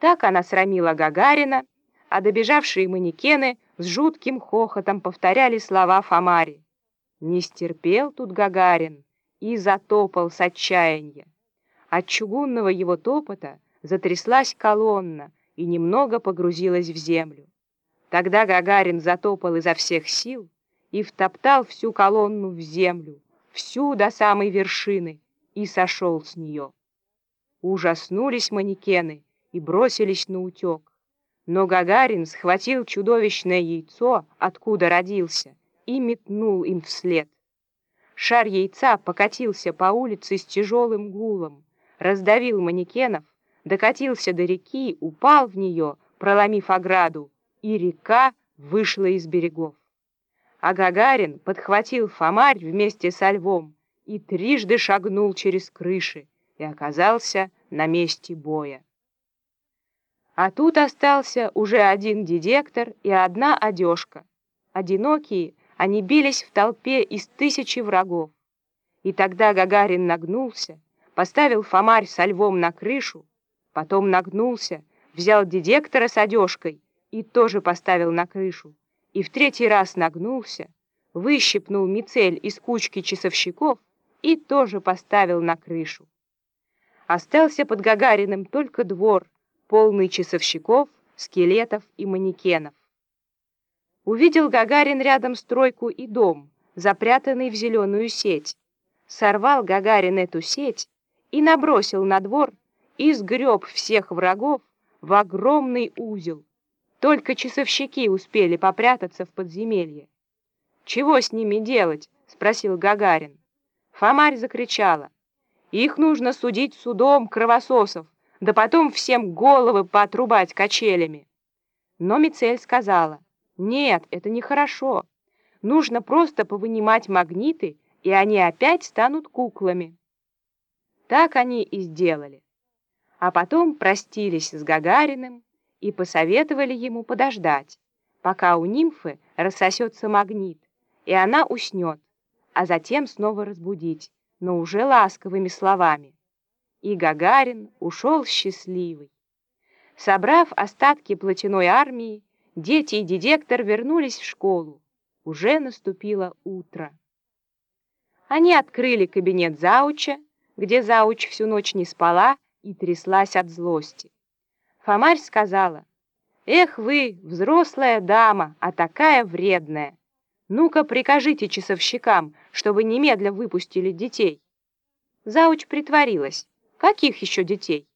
Так она срамила Гагарина, а добежавшие манекены с жутким хохотом повторяли слова Фомари. Не стерпел тут Гагарин и затопал с отчаяния. От чугунного его топота затряслась колонна и немного погрузилась в землю. Тогда Гагарин затопал изо всех сил и втоптал всю колонну в землю, всю до самой вершины, и сошел с нее. Ужаснулись манекены и бросились на утек. Но Гагарин схватил чудовищное яйцо, откуда родился, и метнул им вслед. Шар яйца покатился по улице с тяжелым гулом, раздавил манекенов, докатился до реки, упал в нее, проломив ограду, и река вышла из берегов. А Гагарин подхватил фомарь вместе со львом и трижды шагнул через крыши и оказался на месте боя. А тут остался уже один дедектор и одна одежка. Одинокие они бились в толпе из тысячи врагов. И тогда Гагарин нагнулся, поставил фомарь со львом на крышу, потом нагнулся, взял дедектора с одежкой и тоже поставил на крышу, и в третий раз нагнулся, выщипнул мицель из кучки часовщиков и тоже поставил на крышу. Остался под Гагариным только двор, полный часовщиков, скелетов и манекенов. Увидел Гагарин рядом стройку и дом, запрятанный в зеленую сеть. Сорвал Гагарин эту сеть и набросил на двор и сгреб всех врагов в огромный узел, только часовщики успели попрятаться в подземелье. «Чего с ними делать?» — спросил Гагарин. Фомарь закричала. «Их нужно судить судом кровососов, да потом всем головы поотрубать качелями». Но Мицель сказала, «Нет, это нехорошо. Нужно просто повынимать магниты, и они опять станут куклами». Так они и сделали. А потом простились с Гагариным, и посоветовали ему подождать, пока у нимфы рассосется магнит, и она уснет, а затем снова разбудить, но уже ласковыми словами. И Гагарин ушел счастливый. Собрав остатки платяной армии, дети и дедектор вернулись в школу. Уже наступило утро. Они открыли кабинет Зауча, где Зауч всю ночь не спала и тряслась от злости. Фомарь сказала, «Эх вы, взрослая дама, а такая вредная! Ну-ка прикажите часовщикам, чтобы немедля выпустили детей». Зауч притворилась, «Каких еще детей?»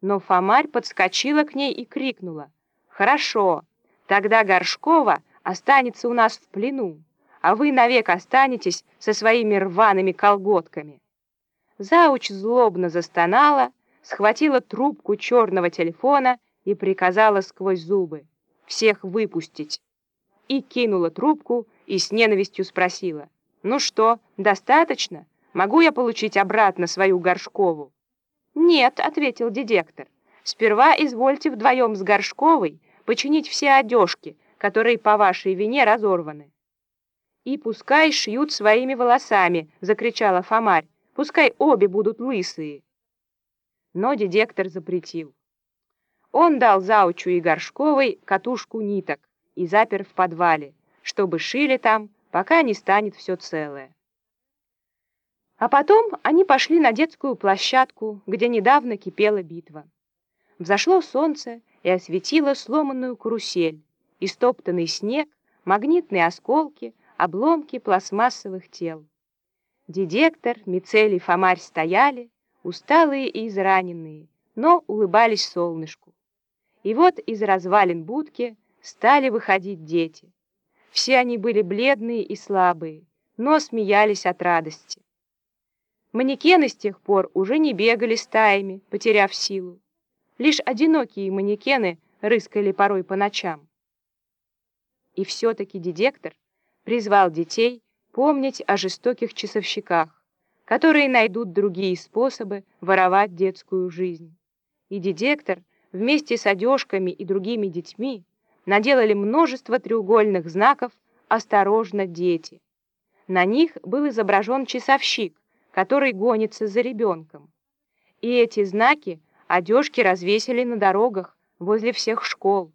Но Фомарь подскочила к ней и крикнула, «Хорошо, тогда Горшкова останется у нас в плену, а вы навек останетесь со своими рваными колготками». Зауч злобно застонала, схватила трубку черного телефона и приказала сквозь зубы «Всех выпустить!» И кинула трубку и с ненавистью спросила «Ну что, достаточно? Могу я получить обратно свою Горшкову?» «Нет», — ответил дедектор, «сперва извольте вдвоем с Горшковой починить все одежки, которые по вашей вине разорваны». «И пускай шьют своими волосами», — закричала Фомарь, «пускай обе будут лысые» но дедектор запретил. Он дал заучу и Горшковой катушку ниток и запер в подвале, чтобы шили там, пока не станет все целое. А потом они пошли на детскую площадку, где недавно кипела битва. Взошло солнце и осветило сломанную карусель, истоптанный снег, магнитные осколки, обломки пластмассовых тел. Дедектор, Мицель и Фомарь стояли, усталые и израненные, но улыбались солнышку. И вот из развалин будки стали выходить дети. Все они были бледные и слабые, но смеялись от радости. Манекены с тех пор уже не бегали стаями, потеряв силу. Лишь одинокие манекены рыскали порой по ночам. И все-таки дедектор призвал детей помнить о жестоких часовщиках, которые найдут другие способы воровать детскую жизнь. И дедектор вместе с одежками и другими детьми наделали множество треугольных знаков «Осторожно, дети». На них был изображен часовщик, который гонится за ребенком. И эти знаки Одежки развесили на дорогах, возле всех школ.